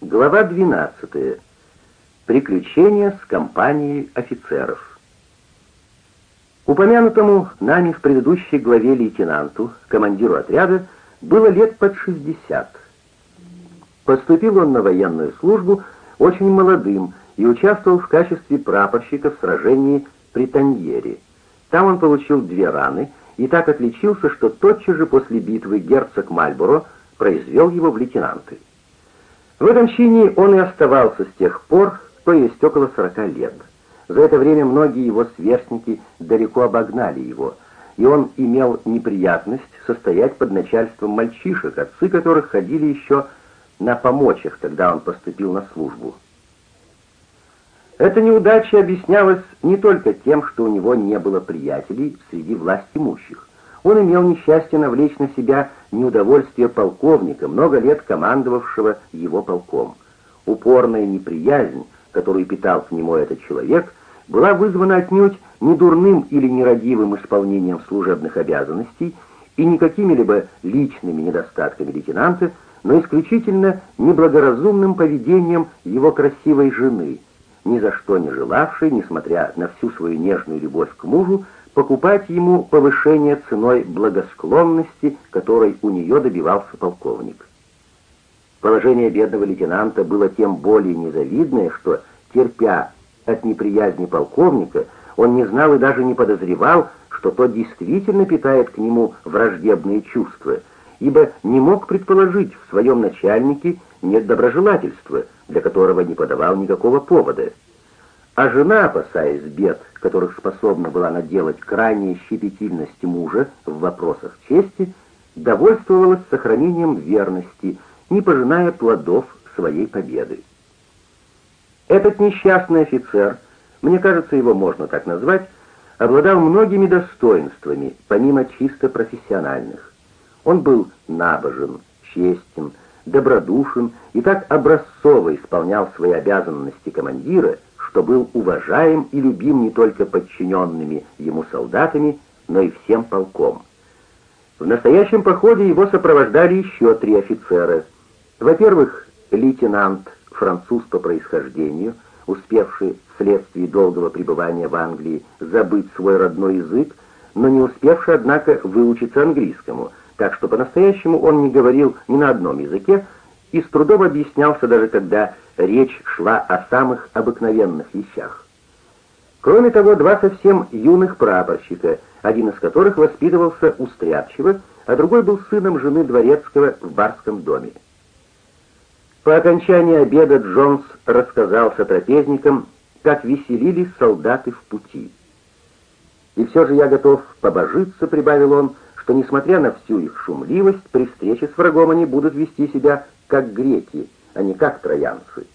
Глава 12. Приключения с компанией офицеров. Упомянутому нами в предыдущей главе лейтенанту, командиру отряда, было лет под 60. Поступил он на военную службу очень молодым и участвовал в качестве прапорщика в сражении при Таньере. Там он получил две раны и так отличился, что тотчас же после битвы герцог Мальборо произвел его в лейтенанты. В этом чине он и оставался с тех пор, то есть около 40 лет. За это время многие его сверстники далеко обогнали его, и он имел неприятность состоять под начальством мальчишек, отцы которых ходили еще на помочах, когда он поступил на службу. Эта неудача объяснялась не только тем, что у него не было приятелей среди власть имущих. Он имел несчастье навлечь на себя неудовольствие полковника, много лет командовавшего его полком. Упорная неприязнь, которую питал к нему этот человек, была вызвана отнюдь не дурным или нерадивым исполнением служебных обязанностей и не какими-либо личными недостатками лейтенанта, но исключительно неблагоразумным поведением его красивой жены, ни за что не желавшей, несмотря на всю свою нежную любовь к мужу, покупать ему повышение ценой благосклонности, которой у нее добивался полковник. Положение бедного лейтенанта было тем более незавидное, что, терпя от неприязни полковника, он не знал и даже не подозревал, что тот действительно питает к нему враждебные чувства, ибо не мог предположить в своем начальнике нет доброжелательства, для которого не подавал никакого повода. А жена, опасаясь бед, которых способна была наделать крайняя щепетильность мужа в вопросах чести, довольствовалась сохранением верности, не пожиная плодов своей победы. Этот несчастный офицер, мне кажется, его можно так назвать, обладал многими достоинствами, помимо чисто профессиональных. Он был набожен, честен, добродушен и так образцово исполнял свои обязанности командира, что был уважаем и любим не только подчиненными ему солдатами, но и всем полком. В настоящем походе его сопровождали еще три офицера. Во-первых, лейтенант, француз по происхождению, успевший вследствие долгого пребывания в Англии забыть свой родной язык, но не успевший, однако, выучиться английскому, так что по-настоящему он не говорил ни на одном языке и с трудом объяснялся даже когда речь шла о самых обыкновенных вещах. Кроме того, два совсем юных прапорщика, один из которых воспитывался у Стряпчева, а другой был сыном жены дворецкого в барском доме. По окончании обеда Джонс рассказал сотрапезникам, как веселились солдаты в пути. «И все же я готов побожиться», — прибавил он, что, несмотря на всю их шумливость, при встрече с врагом они будут вести себя как греки, а не как троянцы.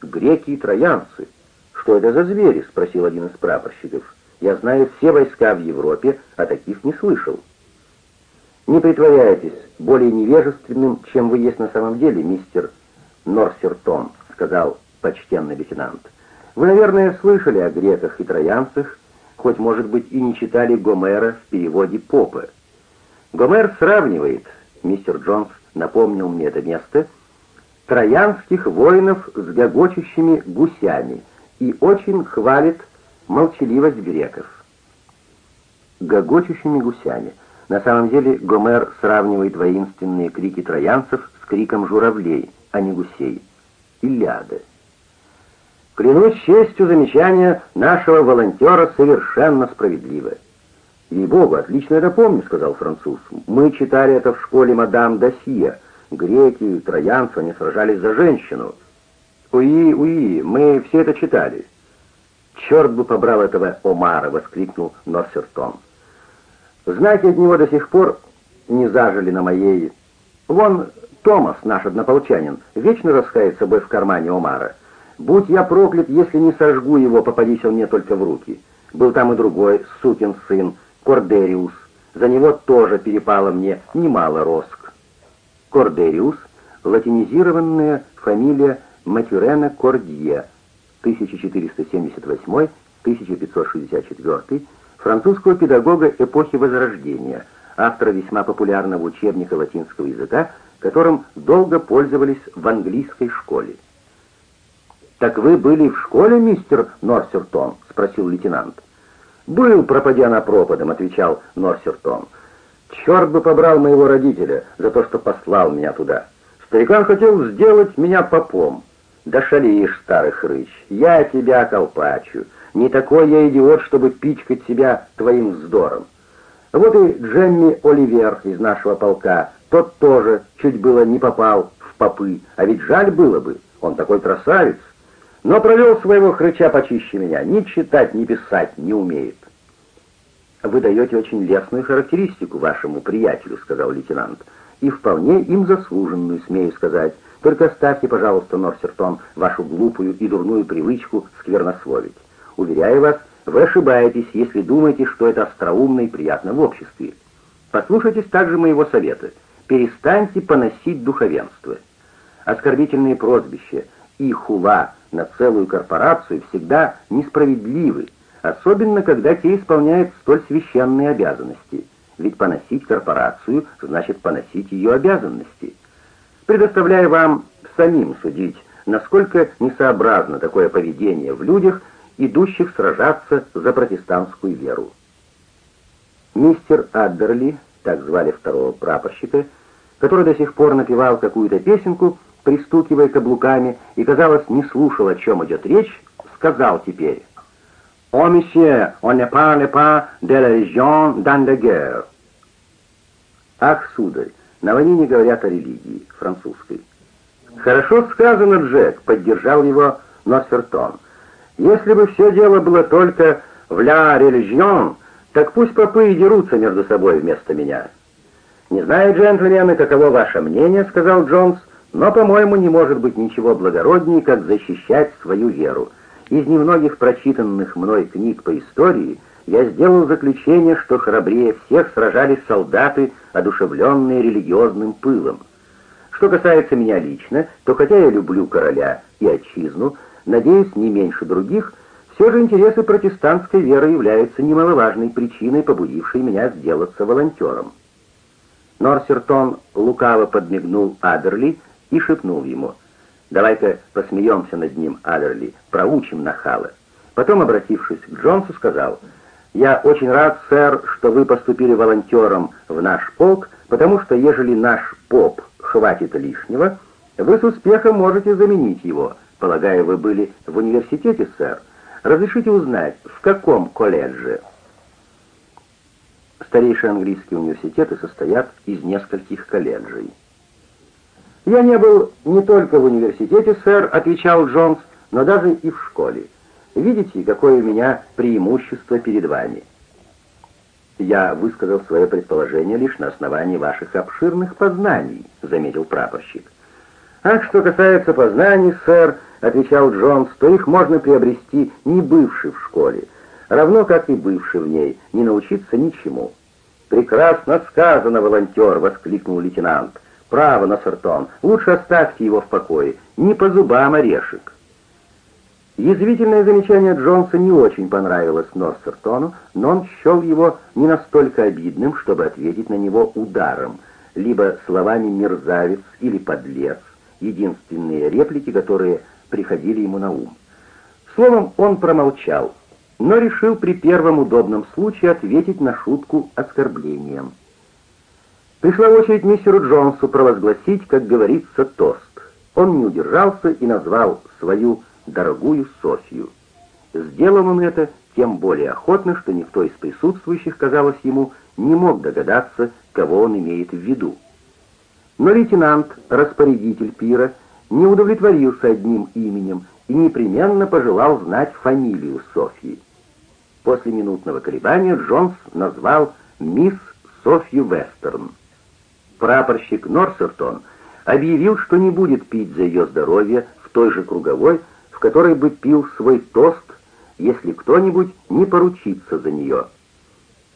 Греки и троянцы. Что это за звери? спросил один из прапорщиков. Я знаю все войска в Европе, а таких не слышал. Не притворяйтесь более невежественным, чем вы есть на самом деле, мистер Норсертон, сказал почтенный лейтенант. Вы, наверное, слышали о греках и троянцах, хоть, может быть, и не читали Гомера в переводе Попа. Гомер сравнивает, мистер Джонс напомнил мне это место, троянских воинов с гогочущими гусями и очень хвалит молчаливость греков. Гогочущими гусями. На самом деле Гомер сравнивает воинственные крики троянцев с криком журавлей, а не гусей. Илиада. Клянусь честью, замечание нашего волонтера совершенно справедливое. «Ей-богу, отлично это помню», — сказал француз. «Мы читали это в школе мадам Досье. Греки, троянцы, они сражались за женщину». «Уи, уи, мы все это читали». «Черт бы побрал этого Омара!» — воскликнул Норсертон. «Знаки от него до сих пор не зажили на моей... Вон Томас, наш однополчанин, вечно раскает собой в кармане Омара. Будь я проклят, если не сожгу его, попадись он мне только в руки. Был там и другой, сукин сын, Кордериус. За него тоже перепало мне немало розг. Кордериус — латинизированная фамилия Матюрена Кордье, 1478-1564, французского педагога эпохи Возрождения, автора весьма популярного учебника латинского языка, которым долго пользовались в английской школе. «Так вы были в школе, мистер Норсертон?» — спросил лейтенант. «Был, пропадя на пропадом», — отвечал Норсертон. «Черт бы побрал моего родителя за то, что послал меня туда. Старикан хотел сделать меня попом. Да шалишь, старый хрыч, я тебя колпачу. Не такой я идиот, чтобы пичкать себя твоим вздором. Вот и Джемми Оливер из нашего полка, тот тоже чуть было не попал в попы, а ведь жаль было бы, он такой красавец но провел своего хрыча почище меня, ни читать, ни писать не умеет. «Вы даете очень лестную характеристику вашему приятелю», — сказал лейтенант, «и вполне им заслуженную, смею сказать. Только оставьте, пожалуйста, Норсертон, вашу глупую и дурную привычку сквернословить. Уверяю вас, вы ошибаетесь, если думаете, что это остроумно и приятно в обществе. Послушайтесь также моего совета. Перестаньте поносить духовенство. Оскорбительные прозвища и хула — на целую корпорацию всегда несправедливы, особенно когда те исполняют столь священные обязанности. Ведь поносить корпорацию значит поносить ее обязанности. Предоставляю вам самим судить, насколько несообразно такое поведение в людях, идущих сражаться за протестантскую веру. Мистер Аддерли, так звали второго прапорщика, который до сих пор напевал какую-то песенку, пристукивая каблуками, и, казалось, не слушал, о чем идет речь, сказал теперь «О, месье, он не parle pas de la religion dans la guerre». «Ах, сударь, на войне не говорят о религии, французской». «Хорошо сказано, Джек», — поддержал его Носфертон. «Если бы все дело было только в «ля религион», так пусть попы и дерутся между собой вместо меня». «Не знаю, джентльмены, каково ваше мнение», — сказал Джонс, — но, по-моему, не может быть ничего благороднее, как защищать свою веру. Из немногих прочитанных мной книг по истории я сделал заключение, что храбрее всех сражались солдаты, одушевленные религиозным пылом. Что касается меня лично, то хотя я люблю короля и отчизну, надеюсь, не меньше других, все же интересы протестантской веры являются немаловажной причиной, побудившей меня сделаться волонтером. Норсертон лукаво подмигнул Адерли, и шепнул ему, «Давай-ка посмеемся над ним, Адерли, проучим нахала». Потом, обратившись к Джонсу, сказал, «Я очень рад, сэр, что вы поступили волонтером в наш полк, потому что, ежели наш поп хватит лишнего, вы с успехом можете заменить его. Полагаю, вы были в университете, сэр. Разрешите узнать, в каком колледже?» Старейшие английские университеты состоят из нескольких колледжей. «Я не был не только в университете, сэр», — отвечал Джонс, «но даже и в школе. Видите, какое у меня преимущество перед вами?» «Я высказал свое предположение лишь на основании ваших обширных познаний», — заметил прапорщик. «Ах, что касается познаний, сэр», — отвечал Джонс, — «то их можно приобрести, не бывший в школе, равно как и бывший в ней, не научиться ничему». «Прекрасно сказано, волонтер!» — воскликнул лейтенант. «Право, Носертон, лучше оставьте его в покое, не по зубам орешек». Язвительное замечание Джонса не очень понравилось Норсертону, но он счел его не настолько обидным, чтобы ответить на него ударом, либо словами «мерзавец» или «подлец», единственные реплики, которые приходили ему на ум. Словом, он промолчал, но решил при первом удобном случае ответить на шутку оскорблением. Пришла очередь мистеру Джонсу провозгласить, как говорится, тост. Он не удержался и назвал свою дорогую Софью. Сделал он это тем более охотно, что никто из присутствующих, казалось ему, не мог догадаться, кого он имеет в виду. Но лейтенант, распорядитель пира, не удовлетворился одним именем и непременно пожелал знать фамилию Софьи. После минутного колебания Джонс назвал мисс Софью Вестерн прапорщик Норсертон объявил, что не будет пить за ее здоровье в той же круговой, в которой бы пил свой тост, если кто-нибудь не поручится за нее.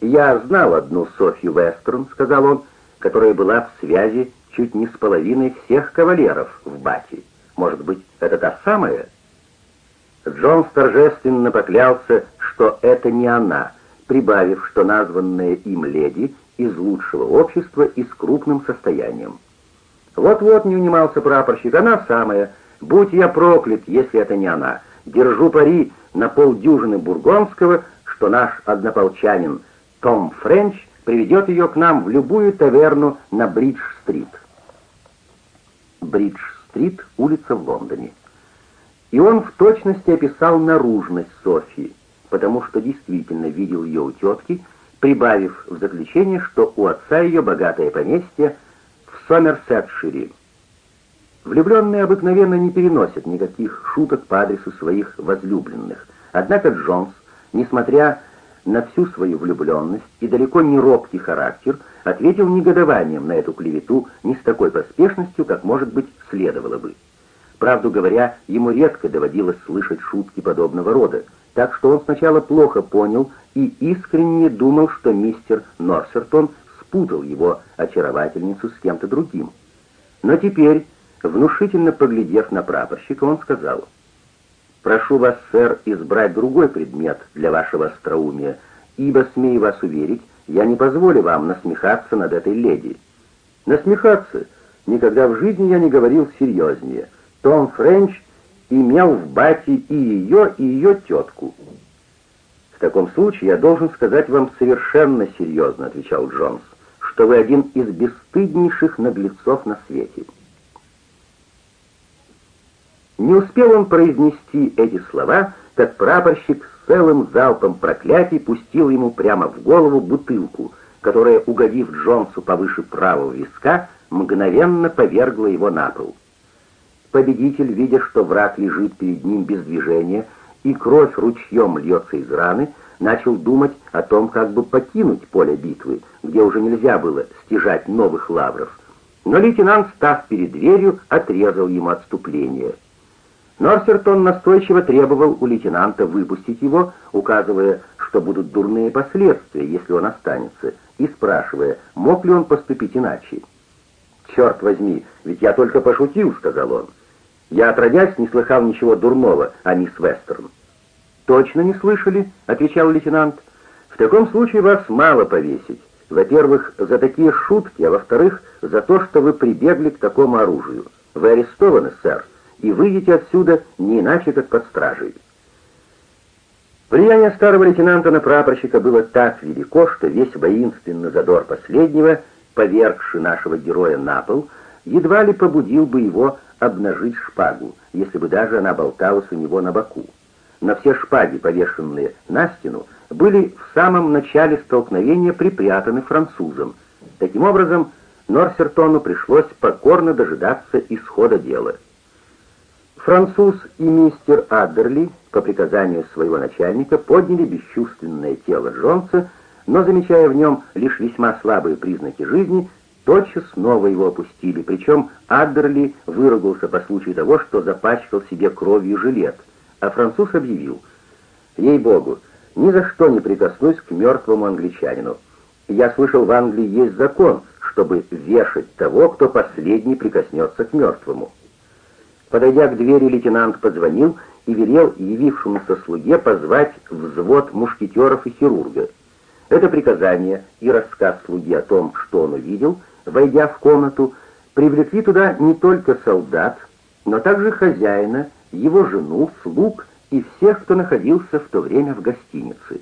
«Я знал одну Софью Вестерн», — сказал он, которая была в связи чуть не с половиной всех кавалеров в Бате. Может быть, это та самая?» Джонс торжественно поклялся, что это не она, прибавив, что названная им леди из лучшего общества и с крупным состоянием. Вот-вот не унимался прапорщик, она самая. Будь я проклят, если это не она. Держу пари на полдюжины бургонского, что наш однополчанин Том Френч приведет ее к нам в любую таверну на Бридж-стрит. Бридж-стрит — улица в Лондоне. И он в точности описал наружность Софии, потому что действительно видел ее у тетки, прибавив в заключение, что у отца ее богатое поместье в Сомерсетшире. Влюбленные обыкновенно не переносят никаких шуток по адресу своих возлюбленных. Однако Джонс, несмотря на всю свою влюбленность и далеко не робкий характер, ответил негодованием на эту клевету не с такой поспешностью, как, может быть, следовало бы. Правду говоря, ему редко доводилось слышать шутки подобного рода, так что он сначала плохо понял и искренне думал, что мистер Норсертон спутал его очаровательницу с кем-то другим. Но теперь, внушительно поглядев на прапорщика, он сказал, «Прошу вас, сэр, избрать другой предмет для вашего остроумия, ибо, смею вас уверить, я не позволю вам насмехаться над этой леди». «Насмехаться? Никогда в жизни я не говорил серьезнее». Том Френч имел в бате и ее, и ее тетку. «В таком случае я должен сказать вам совершенно серьезно», — отвечал Джонс, «что вы один из бесстыднейших наглецов на свете». Не успел он произнести эти слова, как прапорщик с целым залпом проклятий пустил ему прямо в голову бутылку, которая, угодив Джонсу повыше правого виска, мгновенно повергла его на пол. Победитель, видя, что враг лежит перед ним без движения, и кровь ручьем льется из раны, начал думать о том, как бы покинуть поле битвы, где уже нельзя было стяжать новых лавров. Но лейтенант, став перед дверью, отрезал ему отступление. Норсертон настойчиво требовал у лейтенанта выпустить его, указывая, что будут дурные последствия, если он останется, и спрашивая, мог ли он поступить иначе. «Черт возьми, ведь я только пошутил», — сказал он. «Я, отродясь, не слыхал ничего дурного о мисс Вестерн». «Точно не слышали?» — отвечал лейтенант. «В таком случае вас мало повесить. Во-первых, за такие шутки, а во-вторых, за то, что вы прибегли к такому оружию. Вы арестованы, сэр, и выйдете отсюда не иначе, как под стражей». Влияние старого лейтенанта на прапорщика было так велико, что весь воинственный задор последнего — повергший нашего героя на пол, едва ли побудил бы его обнажить шпагу, если бы даже она болталась у него на боку. Но все шпаги, повешенные на стену, были в самом начале столкновения припрятаны французом. Таким образом, Норсертону пришлось покорно дожидаться исхода дела. Француз и мистер Аддерли по приказанию своего начальника подняли бесчувственное тело Джонса но, замечая в нем лишь весьма слабые признаки жизни, тотчас снова его опустили, причем Аддерли выругался по случаю того, что запачкал себе кровью жилет, а француз объявил, «Ей-богу, ни за что не прикоснусь к мертвому англичанину. Я слышал, в Англии есть закон, чтобы вешать того, кто последний прикоснется к мертвому». Подойдя к двери, лейтенант позвонил и велел явившемуся слуге позвать взвод мушкетеров и хирурга. Это приказание и рассказ слуги о том, что он увидел, войдя в комнату, привлекли туда не только солдат, но также хозяина, его жену, слуг и всех, кто находился в то время в гостинице.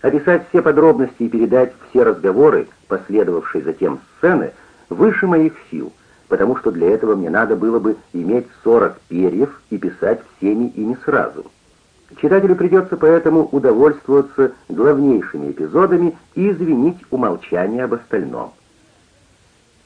Описать все подробности и передать все разговоры, последовавшие затем сцены, выше моих сил, потому что для этого мне надо было бы иметь 40 перьев и писать всеми ими сразу. Читателю придется поэтому удовольствоваться главнейшими эпизодами и извинить умолчание об остальном.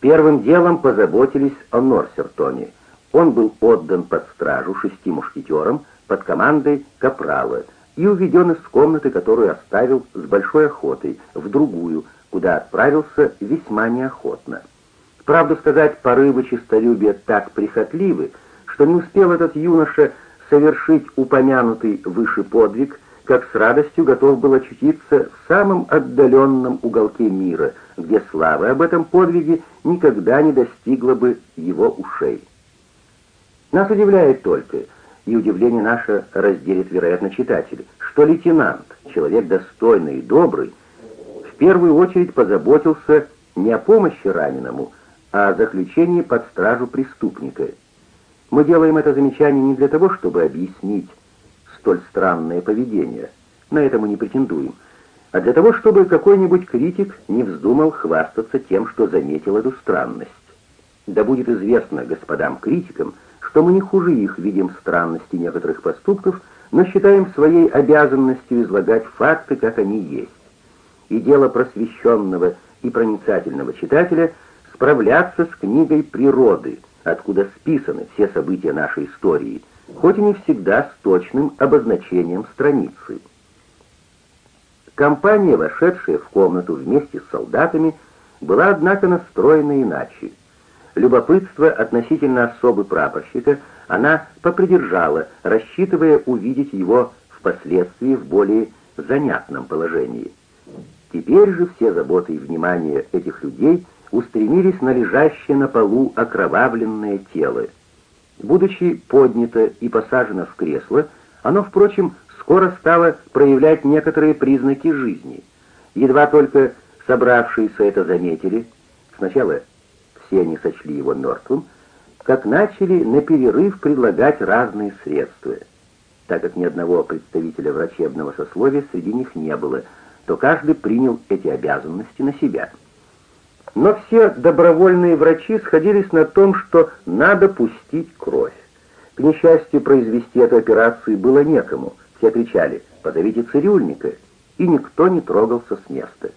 Первым делом позаботились о Норсертоне. Он был отдан под стражу шести мушкетерам под командой Капрала и уведен из комнаты, которую оставил с большой охотой, в другую, куда отправился весьма неохотно. Правду сказать, порывы честолюбия так прихотливы, что не успел этот юноша совершить упомянутый выше подвиг, как с радостью готов был очутиться в самом отдаленном уголке мира, где слава об этом подвиге никогда не достигла бы его ушей. Нас удивляет только, и удивление наше разделит, вероятно, читатель, что лейтенант, человек достойный и добрый, в первую очередь позаботился не о помощи раненому, о заключении под стражу преступника. Мы делаем это замечание не для того, чтобы объяснить столь странное поведение, на это мы не претендуем, а для того, чтобы какой-нибудь критик не вздумал хвастаться тем, что заметил эту странность. Да будет известно господам критикам, что мы не хуже их видим странности некоторых поступков, но считаем своей обязанностью излагать факты, как они есть. И дело просвещенного и проницательного читателя справляться с книгой природы, откуда списаны все события нашей истории, хоть и не всегда с точным обозначением страницы. Компания, вошедшая в комнату вместе с солдатами, была, однако, настроена иначе. Любопытство относительно особы прапорщика она попридержала, рассчитывая увидеть его впоследствии в более занятном положении. Теперь же все заботы и внимание этих людей устремились на лежащее на полу окровавленное тело. Будучи поднято и посажено в кресло, оно, впрочем, скоро стало проявлять некоторые признаки жизни. Едва только собравшиеся это заметили, сначала все они сочли его мертвым, как начали на перерыв предлагать разные средства. Так как ни одного представителя врачебного сословия среди них не было, то каждый принял эти обязанности на себя. Но все добровольные врачи сходились на том, что надо пустить кровь. К несчастью, произвести эту операцию было некому — все кричали «Позовите цирюльника!» и никто не трогался с места.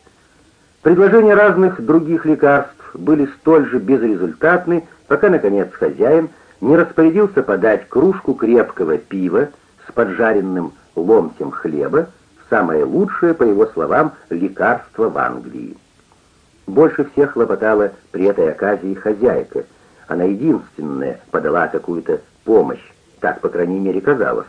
Предложения разных других лекарств были столь же безрезультатны, пока, наконец, хозяин не распорядился подать кружку крепкого пива с поджаренным ломтем хлеба, самое лучшее, по его словам, лекарство в Англии. Больше всех хлопотала при этой оказии хозяйка. Она единственная подала какую-то помощь, так, по крайней мере, казалось.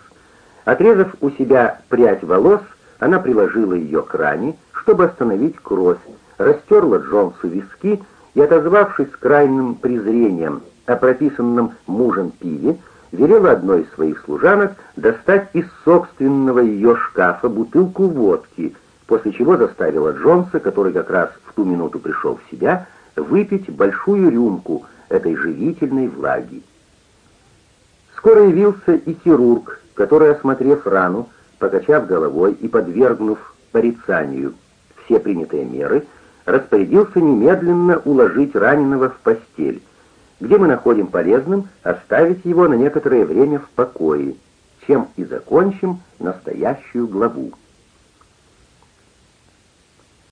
Отрезав у себя прядь волос, она приложила ее к ране, чтобы остановить кровь, растерла Джонсу виски и, отозвавшись крайним презрением о прописанном мужем пиве, велела одной из своих служанок достать из собственного ее шкафа бутылку водки, после чего заставила Джонса, который как раз в ту минуту пришел в себя, выпить большую рюмку этой живительной влаги. Скоро явился и хирург, который, осмотрев рану, покачав головой и подвергнув порицанию все принятые меры, распорядился немедленно уложить раненого в постель, где мы находим полезным оставить его на некоторое время в покое, чем и закончим настоящую главу.